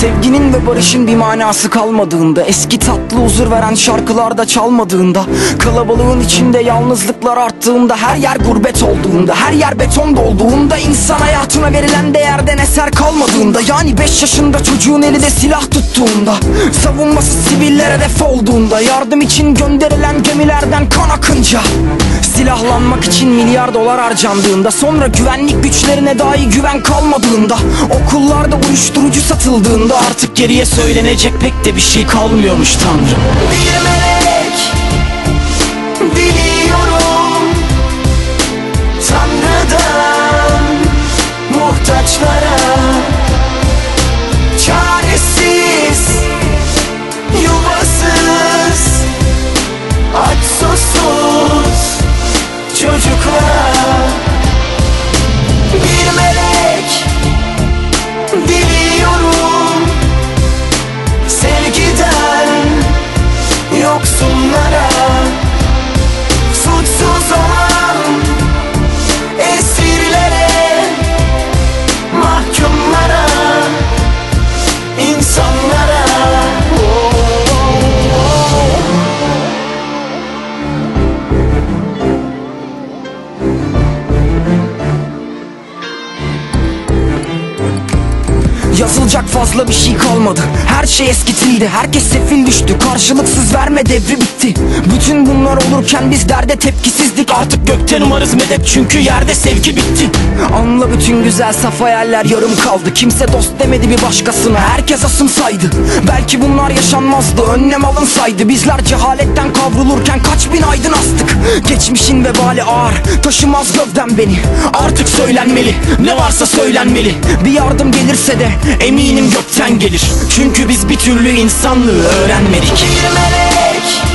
Sevginin ve barışın bir manası kalmadığında Eski tatlı huzur veren şarkılarda çalmadığında Kalabalığın içinde yalnızlıklar arttığında Her yer gurbet olduğunda Her yer beton dolduğunda insan hayatına verilen değerden eser kalmadığında Yani 5 yaşında çocuğun elinde silah tuttuğunda Savunması sivillere hedef olduğunda Yardım için gönderilen gemilerden kan akınca Silahlanmak için milyar dolar harcandığında Sonra güvenlik güçlerine dahi güven kalmadığında Okullarda uyuşturucu satıldığında Artık geriye söylenecek pek de bir şey kalmıyormuş Tanrım. Bir yoksun nara Yazılacak fazla bir şey kalmadı. Her şey eskitildi. Herkes sefil düştü. Karşılıksız verme devri bitti. Bütün bunlar olurken biz derde tepkisizdik. Artık gökten umarız medet çünkü yerde sevgi bitti. Anla bütün güzel saf hayaller yarım kaldı. Kimse dost demedi bir başkasına. Herkes asım saydı Belki bunlar yaşanmazdı. Önlem alınsaydı. Bizler cehaletten kavrulurken kaç bin aydın astık. Geçmişin vebali ağır. Taşımaz gövdem beni. Artık söylenmeli. Ne varsa söylenmeli. Bir yardım gelirse de eminim gökten gelir. Çünkü biz bir türlü insanlığı öğrenmedik. Bir melek